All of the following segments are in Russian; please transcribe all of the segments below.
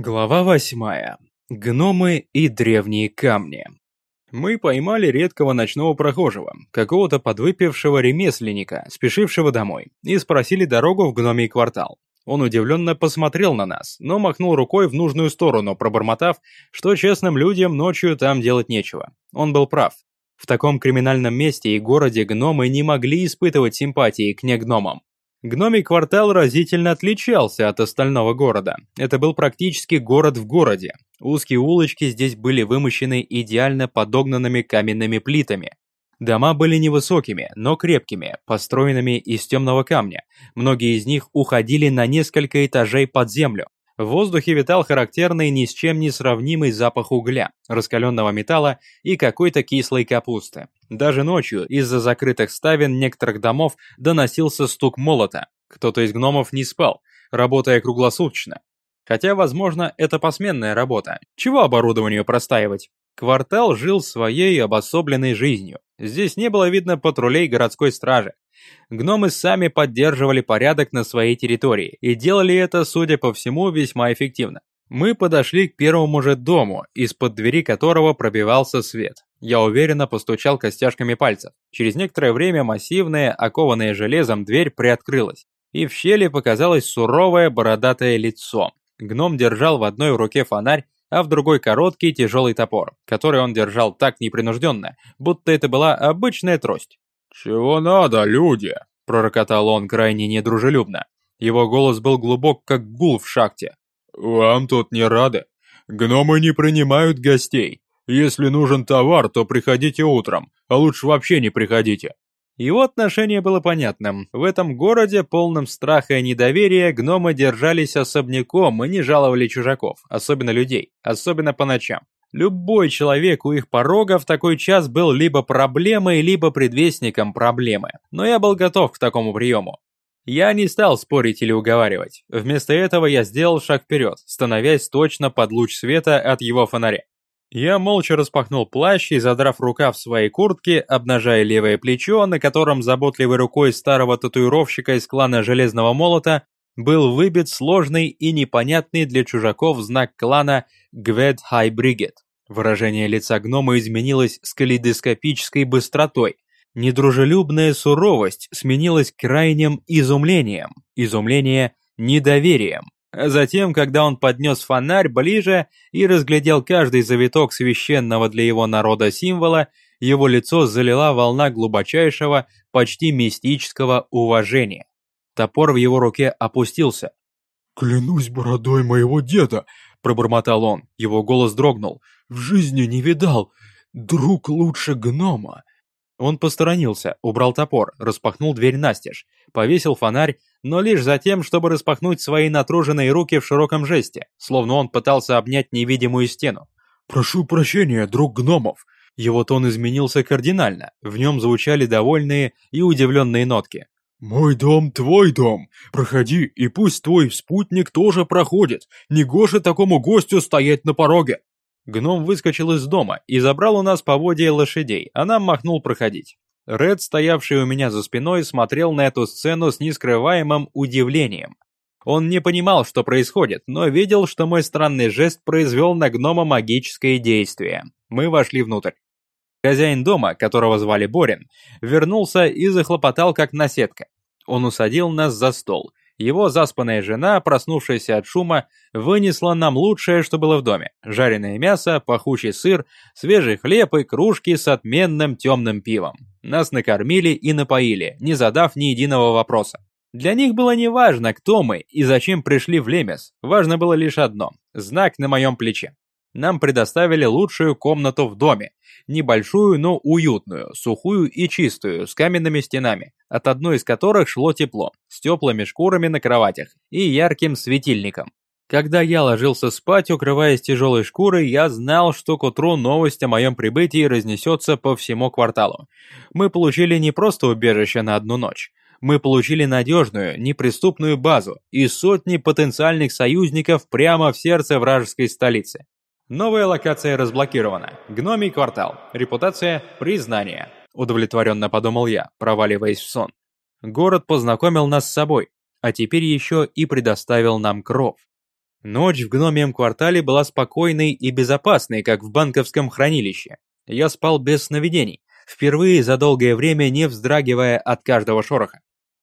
Глава восьмая. Гномы и древние камни. Мы поймали редкого ночного прохожего, какого-то подвыпившего ремесленника, спешившего домой, и спросили дорогу в гномий квартал. Он удивленно посмотрел на нас, но махнул рукой в нужную сторону, пробормотав, что честным людям ночью там делать нечего. Он был прав. В таком криминальном месте и городе гномы не могли испытывать симпатии к негномам. Гномий квартал разительно отличался от остального города. Это был практически город в городе. Узкие улочки здесь были вымощены идеально подогнанными каменными плитами. Дома были невысокими, но крепкими, построенными из темного камня. Многие из них уходили на несколько этажей под землю. В воздухе витал характерный ни с чем не сравнимый запах угля, раскаленного металла и какой-то кислой капусты. Даже ночью из-за закрытых ставен некоторых домов доносился стук молота. Кто-то из гномов не спал, работая круглосуточно. Хотя, возможно, это посменная работа. Чего оборудованию простаивать? Квартал жил своей обособленной жизнью. Здесь не было видно патрулей городской стражи. Гномы сами поддерживали порядок на своей территории и делали это, судя по всему, весьма эффективно. Мы подошли к первому же дому, из-под двери которого пробивался свет. Я уверенно постучал костяшками пальцев. Через некоторое время массивная, окованная железом дверь приоткрылась, и в щели показалось суровое бородатое лицо. Гном держал в одной руке фонарь, а в другой короткий тяжелый топор, который он держал так непринужденно, будто это была обычная трость. «Чего надо, люди?» – пророкотал он крайне недружелюбно. Его голос был глубок, как гул в шахте. «Вам тут не рады. Гномы не принимают гостей. Если нужен товар, то приходите утром, а лучше вообще не приходите». Его отношение было понятным. В этом городе, полном страха и недоверия, гномы держались особняком и не жаловали чужаков, особенно людей, особенно по ночам. Любой человек у их порога в такой час был либо проблемой, либо предвестником проблемы. Но я был готов к такому приему. Я не стал спорить или уговаривать. Вместо этого я сделал шаг вперед, становясь точно под луч света от его фонаря. Я молча распахнул плащ и, задрав рукав своей куртки, обнажая левое плечо, на котором заботливой рукой старого татуировщика из клана Железного Молота был выбит сложный и непонятный для чужаков знак клана Гвед Хай Бригет. Выражение лица гнома изменилось с калейдоскопической быстротой. Недружелюбная суровость сменилась крайним изумлением, изумление недоверием. Затем, когда он поднес фонарь ближе и разглядел каждый завиток священного для его народа символа, его лицо залила волна глубочайшего, почти мистического уважения. Топор в его руке опустился. «Клянусь бородой моего деда!» – пробормотал он. Его голос дрогнул. «В жизни не видал! Друг лучше гнома!» Он посторонился, убрал топор, распахнул дверь настежь, повесил фонарь, но лишь за тем, чтобы распахнуть свои натруженные руки в широком жесте, словно он пытался обнять невидимую стену. «Прошу прощения, друг гномов!» Его тон изменился кардинально, в нем звучали довольные и удивленные нотки. «Мой дом, твой дом. Проходи, и пусть твой спутник тоже проходит. Негоже такому гостю стоять на пороге». Гном выскочил из дома и забрал у нас поводья лошадей, а нам махнул проходить. Ред, стоявший у меня за спиной, смотрел на эту сцену с нескрываемым удивлением. Он не понимал, что происходит, но видел, что мой странный жест произвел на гнома магическое действие. Мы вошли внутрь. Хозяин дома, которого звали Борин, вернулся и захлопотал как наседка. Он усадил нас за стол. Его заспанная жена, проснувшаяся от шума, вынесла нам лучшее, что было в доме. Жареное мясо, пахучий сыр, свежий хлеб и кружки с отменным темным пивом. Нас накормили и напоили, не задав ни единого вопроса. Для них было не важно, кто мы и зачем пришли в Лемес. Важно было лишь одно – знак на моем плече. Нам предоставили лучшую комнату в доме. Небольшую, но уютную, сухую и чистую, с каменными стенами, от одной из которых шло тепло, с теплыми шкурами на кроватях и ярким светильником. Когда я ложился спать, укрываясь тяжелой шкурой, я знал, что к утру новость о моем прибытии разнесется по всему кварталу. Мы получили не просто убежище на одну ночь. Мы получили надежную, неприступную базу и сотни потенциальных союзников прямо в сердце вражеской столицы. Новая локация разблокирована. Гномий квартал. Репутация – признание. Удовлетворенно подумал я, проваливаясь в сон. Город познакомил нас с собой, а теперь еще и предоставил нам кров. Ночь в гномием квартале была спокойной и безопасной, как в банковском хранилище. Я спал без сновидений, впервые за долгое время не вздрагивая от каждого шороха.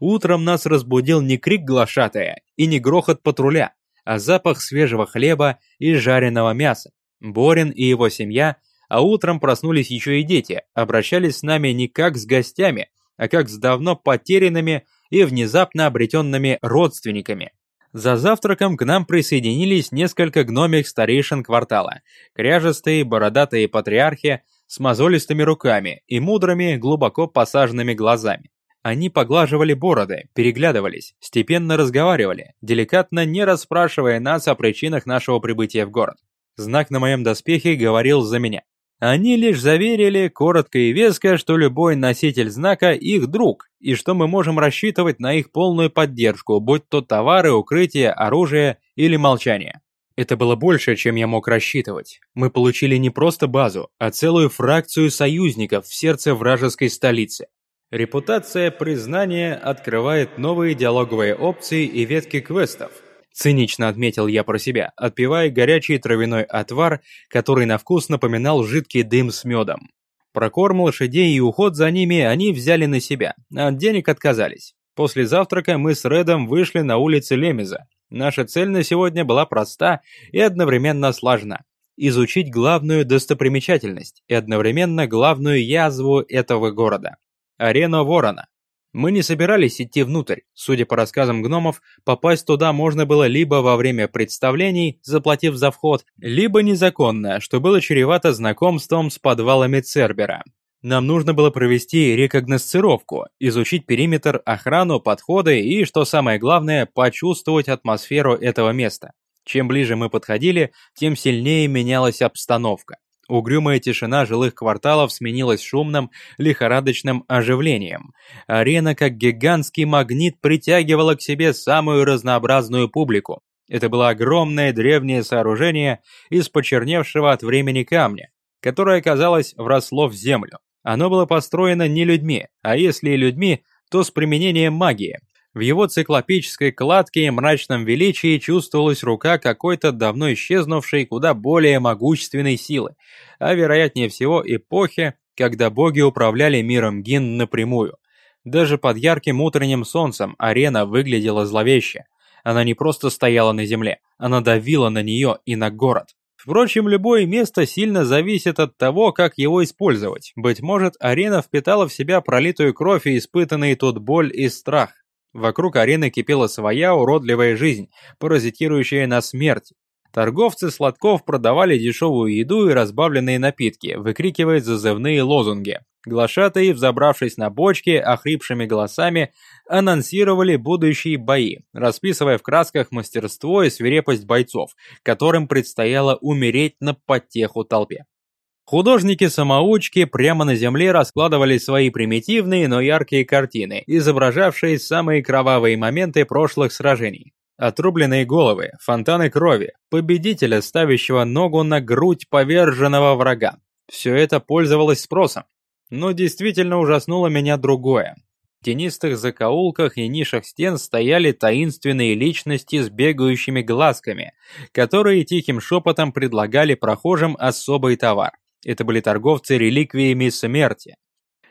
Утром нас разбудил не крик глашатая и не грохот патруля, а запах свежего хлеба и жареного мяса. Борин и его семья, а утром проснулись еще и дети, обращались с нами не как с гостями, а как с давно потерянными и внезапно обретенными родственниками. За завтраком к нам присоединились несколько гномик старейшин квартала, кряжестые бородатые патриархи с мозолистыми руками и мудрыми, глубоко посаженными глазами. Они поглаживали бороды, переглядывались, степенно разговаривали, деликатно не расспрашивая нас о причинах нашего прибытия в город. Знак на моем доспехе говорил за меня. Они лишь заверили, коротко и веско, что любой носитель знака – их друг, и что мы можем рассчитывать на их полную поддержку, будь то товары, укрытие, оружие или молчание. Это было больше, чем я мог рассчитывать. Мы получили не просто базу, а целую фракцию союзников в сердце вражеской столицы. Репутация признания открывает новые диалоговые опции и ветки квестов – Цинично отметил я про себя, отпивая горячий травяной отвар, который на вкус напоминал жидкий дым с медом. Про корм лошадей и уход за ними они взяли на себя, а от денег отказались. После завтрака мы с Редом вышли на улицы Лемеза. Наша цель на сегодня была проста и одновременно сложна. Изучить главную достопримечательность и одновременно главную язву этого города. Арену Ворона. Мы не собирались идти внутрь. Судя по рассказам гномов, попасть туда можно было либо во время представлений, заплатив за вход, либо незаконно, что было чревато знакомством с подвалами Цербера. Нам нужно было провести рекогносцировку, изучить периметр, охрану, подходы и, что самое главное, почувствовать атмосферу этого места. Чем ближе мы подходили, тем сильнее менялась обстановка. Угрюмая тишина жилых кварталов сменилась шумным, лихорадочным оживлением. Арена, как гигантский магнит, притягивала к себе самую разнообразную публику. Это было огромное древнее сооружение из почерневшего от времени камня, которое, казалось, вросло в землю. Оно было построено не людьми, а если и людьми, то с применением магии, в его циклопической кладке и мрачном величии чувствовалась рука какой-то давно исчезнувшей, куда более могущественной силы, а вероятнее всего эпохи, когда боги управляли миром Гин напрямую. Даже под ярким утренним солнцем арена выглядела зловеще. Она не просто стояла на земле, она давила на нее и на город. Впрочем, любое место сильно зависит от того, как его использовать. Быть может, арена впитала в себя пролитую кровь и испытанные тут боль и страх. Вокруг арены кипела своя уродливая жизнь, паразитирующая на смерти. Торговцы сладков продавали дешевую еду и разбавленные напитки, выкрикивая зазывные лозунги. Глашатые, взобравшись на бочки, охрипшими голосами, анонсировали будущие бои, расписывая в красках мастерство и свирепость бойцов, которым предстояло умереть на потеху толпе. Художники-самоучки прямо на земле раскладывали свои примитивные, но яркие картины, изображавшие самые кровавые моменты прошлых сражений. Отрубленные головы, фонтаны крови, победителя, ставящего ногу на грудь поверженного врага. Все это пользовалось спросом. Но действительно ужаснуло меня другое. В тенистых закоулках и нишах стен стояли таинственные личности с бегающими глазками, которые тихим шепотом предлагали прохожим особый товар. Это были торговцы реликвиями смерти.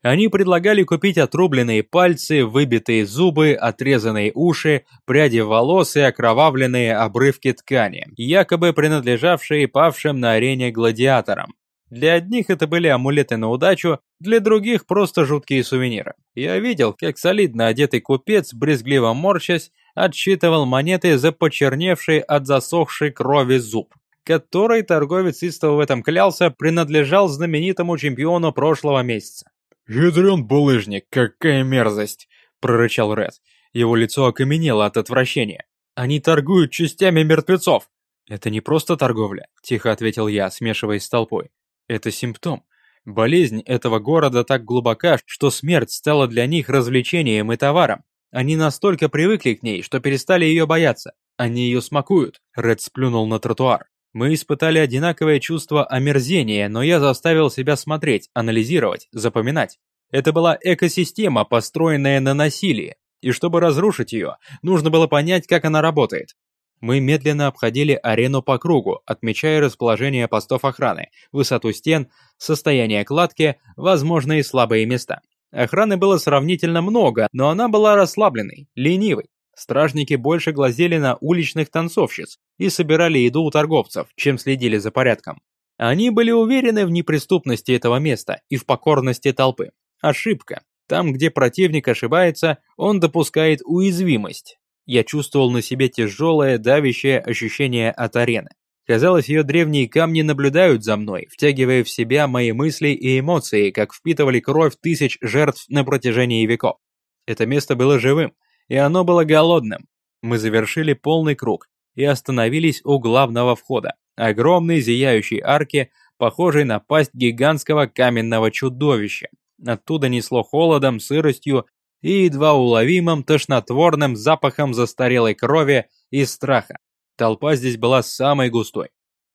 Они предлагали купить отрубленные пальцы, выбитые зубы, отрезанные уши, пряди волос и окровавленные обрывки ткани, якобы принадлежавшие павшим на арене гладиаторам. Для одних это были амулеты на удачу, для других просто жуткие сувениры. Я видел, как солидно одетый купец, брезгливо морщась, отсчитывал монеты за почерневший от засохшей крови зуб который торговец истово в этом клялся, принадлежал знаменитому чемпиону прошлого месяца. «Ядрен булыжник, какая мерзость!» – прорычал Ред. Его лицо окаменело от отвращения. «Они торгуют частями мертвецов!» «Это не просто торговля», – тихо ответил я, смешиваясь с толпой. «Это симптом. Болезнь этого города так глубока, что смерть стала для них развлечением и товаром. Они настолько привыкли к ней, что перестали ее бояться. Они ее смакуют», – Ред сплюнул на тротуар. Мы испытали одинаковое чувство омерзения, но я заставил себя смотреть, анализировать, запоминать. Это была экосистема, построенная на насилии, и чтобы разрушить ее, нужно было понять, как она работает. Мы медленно обходили арену по кругу, отмечая расположение постов охраны, высоту стен, состояние кладки, возможные слабые места. Охраны было сравнительно много, но она была расслабленной, ленивой. Стражники больше глазели на уличных танцовщиц и собирали еду у торговцев, чем следили за порядком. Они были уверены в неприступности этого места и в покорности толпы. Ошибка. Там, где противник ошибается, он допускает уязвимость. Я чувствовал на себе тяжелое, давящее ощущение от арены. Казалось, ее древние камни наблюдают за мной, втягивая в себя мои мысли и эмоции, как впитывали кровь тысяч жертв на протяжении веков. Это место было живым, и оно было голодным. Мы завершили полный круг и остановились у главного входа, огромной зияющей арки, похожей на пасть гигантского каменного чудовища. Оттуда несло холодом, сыростью и едва уловимым тошнотворным запахом застарелой крови и страха. Толпа здесь была самой густой.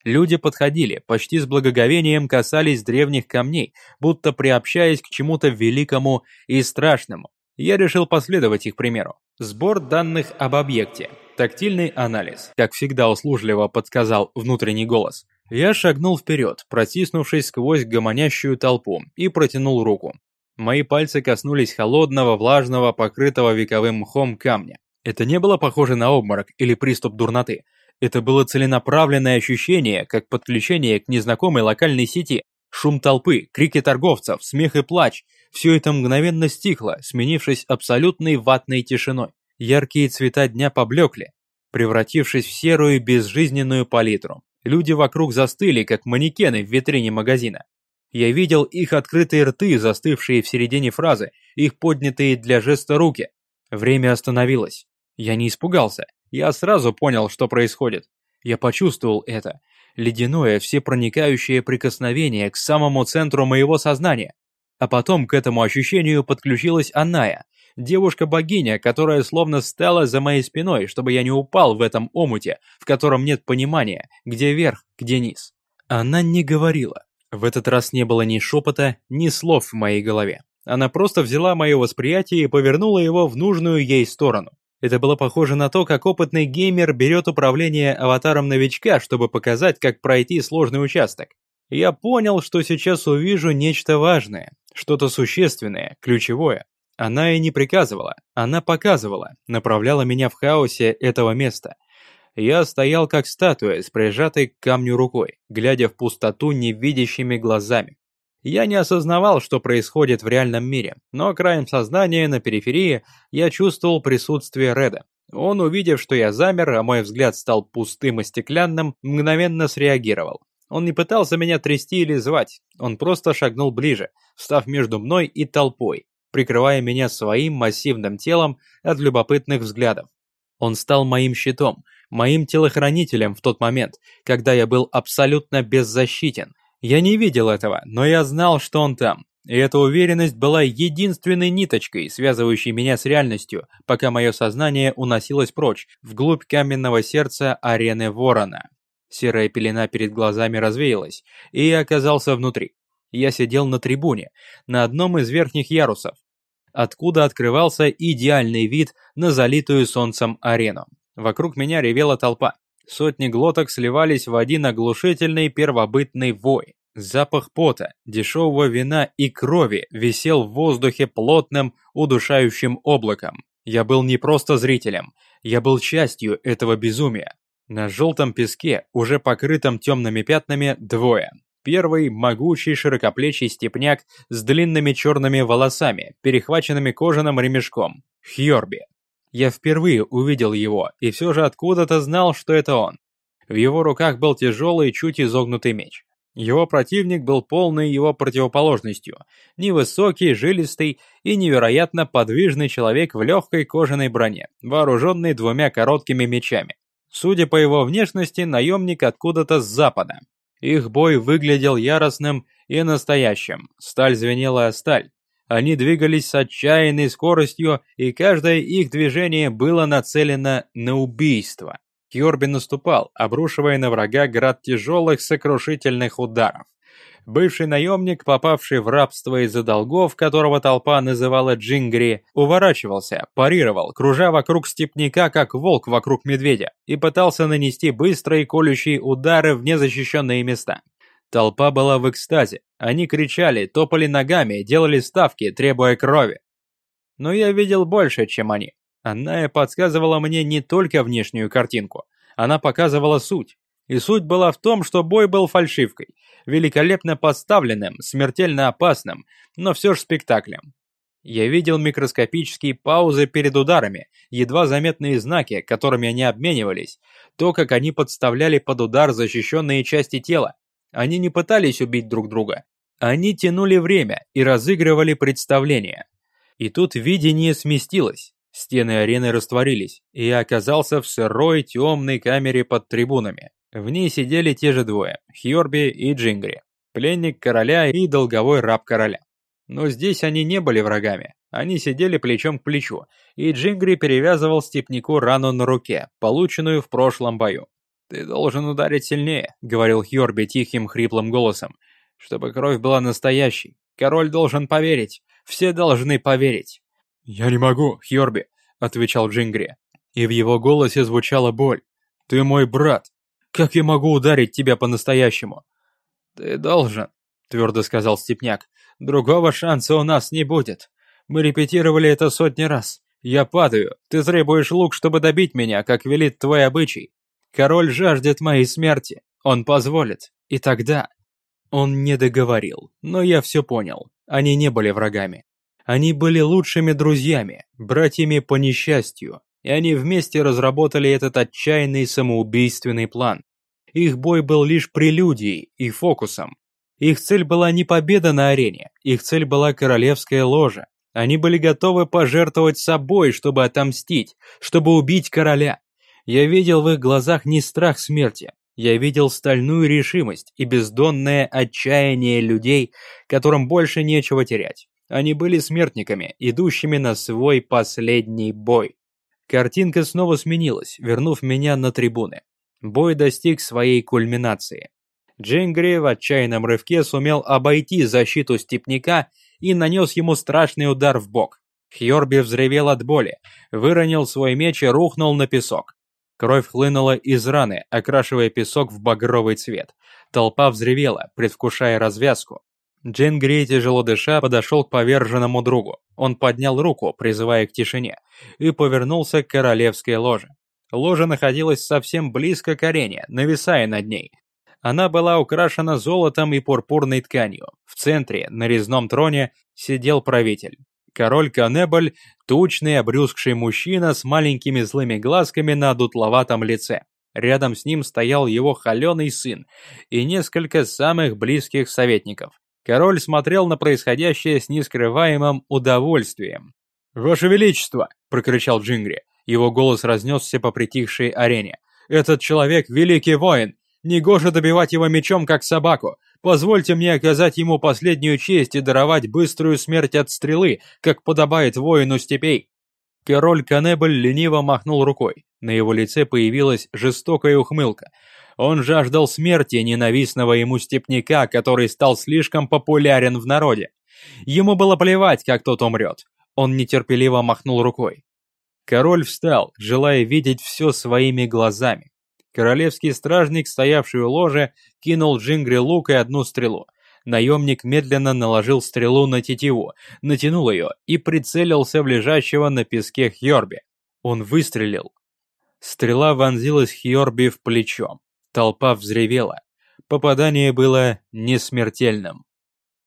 Люди подходили, почти с благоговением касались древних камней, будто приобщаясь к чему-то великому и страшному. Я решил последовать их примеру. Сбор данных об объекте. Тактильный анализ, как всегда услужливо подсказал внутренний голос. Я шагнул вперед, протиснувшись сквозь гомонящую толпу, и протянул руку. Мои пальцы коснулись холодного, влажного, покрытого вековым мхом камня. Это не было похоже на обморок или приступ дурноты. Это было целенаправленное ощущение, как подключение к незнакомой локальной сети. Шум толпы, крики торговцев, смех и плач – все это мгновенно стихло, сменившись абсолютной ватной тишиной. Яркие цвета дня поблекли, превратившись в серую безжизненную палитру. Люди вокруг застыли, как манекены в витрине магазина. Я видел их открытые рты, застывшие в середине фразы, их поднятые для жеста руки. Время остановилось. Я не испугался. Я сразу понял, что происходит. Я почувствовал это. Ледяное, всепроникающее прикосновение к самому центру моего сознания. А потом к этому ощущению подключилась Аная, девушка-богиня, которая словно стала за моей спиной, чтобы я не упал в этом омуте, в котором нет понимания, где верх, где низ. Она не говорила. В этот раз не было ни шепота, ни слов в моей голове. Она просто взяла мое восприятие и повернула его в нужную ей сторону. Это было похоже на то, как опытный геймер берет управление аватаром новичка, чтобы показать, как пройти сложный участок. Я понял, что сейчас увижу нечто важное, что-то существенное, ключевое. Она и не приказывала, она показывала, направляла меня в хаосе этого места. Я стоял как статуя с прижатой к камню рукой, глядя в пустоту невидящими глазами. Я не осознавал, что происходит в реальном мире, но краем сознания на периферии я чувствовал присутствие Реда. Он, увидев, что я замер, а мой взгляд стал пустым и стеклянным, мгновенно среагировал. Он не пытался меня трясти или звать, он просто шагнул ближе, встав между мной и толпой, прикрывая меня своим массивным телом от любопытных взглядов. Он стал моим щитом, моим телохранителем в тот момент, когда я был абсолютно беззащитен – я не видел этого, но я знал, что он там. И эта уверенность была единственной ниточкой, связывающей меня с реальностью, пока мое сознание уносилось прочь, вглубь каменного сердца арены Ворона. Серая пелена перед глазами развеялась, и я оказался внутри. Я сидел на трибуне, на одном из верхних ярусов, откуда открывался идеальный вид на залитую солнцем арену. Вокруг меня ревела толпа. Сотни глоток сливались в один оглушительный первобытный вой. Запах пота, дешевого вина и крови висел в воздухе плотным, удушающим облаком. Я был не просто зрителем, я был частью этого безумия. На желтом песке, уже покрытом темными пятнами, двое. Первый – могучий широкоплечий степняк с длинными черными волосами, перехваченными кожаным ремешком. Хьорби. Я впервые увидел его и все же откуда-то знал, что это он. В его руках был тяжелый, чуть изогнутый меч. Его противник был полной его противоположностью. Невысокий, жилистый и невероятно подвижный человек в легкой кожаной броне, вооруженный двумя короткими мечами. Судя по его внешности, наемник откуда-то с запада. Их бой выглядел яростным и настоящим. Сталь звенела о сталь, они двигались с отчаянной скоростью, и каждое их движение было нацелено на убийство. Кьорби наступал, обрушивая на врага град тяжелых сокрушительных ударов. Бывший наемник, попавший в рабство из-за долгов, которого толпа называла Джингри, уворачивался, парировал, кружа вокруг степняка, как волк вокруг медведя, и пытался нанести быстрые колющие удары в незащищенные места. Толпа была в экстазе. Они кричали, топали ногами, делали ставки, требуя крови. Но я видел больше, чем они. Она подсказывала мне не только внешнюю картинку. Она показывала суть. И суть была в том, что бой был фальшивкой, великолепно поставленным, смертельно опасным, но все же спектаклем. Я видел микроскопические паузы перед ударами, едва заметные знаки, которыми они обменивались, то, как они подставляли под удар защищенные части тела. Они не пытались убить друг друга. Они тянули время и разыгрывали представление. И тут видение сместилось. Стены арены растворились, и я оказался в сырой темной камере под трибунами. В ней сидели те же двое – Хьорби и Джингри, пленник короля и долговой раб короля. Но здесь они не были врагами, они сидели плечом к плечу, и Джингри перевязывал степнику рану на руке, полученную в прошлом бою. «Ты должен ударить сильнее», — говорил Хьорби тихим хриплым голосом, «чтобы кровь была настоящей. Король должен поверить, все должны поверить». «Я не могу, Хьорби», — отвечал Джингри, и в его голосе звучала боль. «Ты мой брат, как я могу ударить тебя по-настоящему?» «Ты должен», — твердо сказал Степняк. «Другого шанса у нас не будет. Мы репетировали это сотни раз. Я падаю, ты требуешь лук, чтобы добить меня, как велит твой обычай. Король жаждет моей смерти. Он позволит. И тогда...» Он не договорил, но я все понял. Они не были врагами. Они были лучшими друзьями, братьями по несчастью, и они вместе разработали этот отчаянный самоубийственный план. Их бой был лишь прелюдией и фокусом. Их цель была не победа на арене, их цель была королевская ложа. Они были готовы пожертвовать собой, чтобы отомстить, чтобы убить короля. Я видел в их глазах не страх смерти, я видел стальную решимость и бездонное отчаяние людей, которым больше нечего терять. Они были смертниками, идущими на свой последний бой. Картинка снова сменилась, вернув меня на трибуны. Бой достиг своей кульминации. Джингри в отчаянном рывке сумел обойти защиту степняка и нанес ему страшный удар в бок. Хьорби взревел от боли, выронил свой меч и рухнул на песок. Кровь хлынула из раны, окрашивая песок в багровый цвет. Толпа взревела, предвкушая развязку. Джингри, тяжело дыша, подошел к поверженному другу. Он поднял руку, призывая к тишине, и повернулся к королевской ложе. Ложа находилась совсем близко к арене, нависая над ней. Она была украшена золотом и пурпурной тканью. В центре, на резном троне, сидел правитель. Король Канебль – тучный, обрюзгший мужчина с маленькими злыми глазками на дутловатом лице. Рядом с ним стоял его холеный сын и несколько самых близких советников. Король смотрел на происходящее с нескрываемым удовольствием. «Ваше Величество!» – прокричал Джингри. Его голос разнесся по притихшей арене. «Этот человек – великий воин! Негоже добивать его мечом, как собаку! Позвольте мне оказать ему последнюю честь и даровать быструю смерть от стрелы, как подобает воину степей!» Король Канебль лениво махнул рукой. На его лице появилась жестокая ухмылка – он жаждал смерти ненавистного ему степняка, который стал слишком популярен в народе. Ему было плевать, как тот умрет. Он нетерпеливо махнул рукой. Король встал, желая видеть все своими глазами. Королевский стражник, стоявший у ложа, кинул Джингри лук и одну стрелу. Наемник медленно наложил стрелу на тетиву, натянул ее и прицелился в лежащего на песке Хьорби. Он выстрелил. Стрела вонзилась Хьорби в плечо. Толпа взревела. Попадание было несмертельным.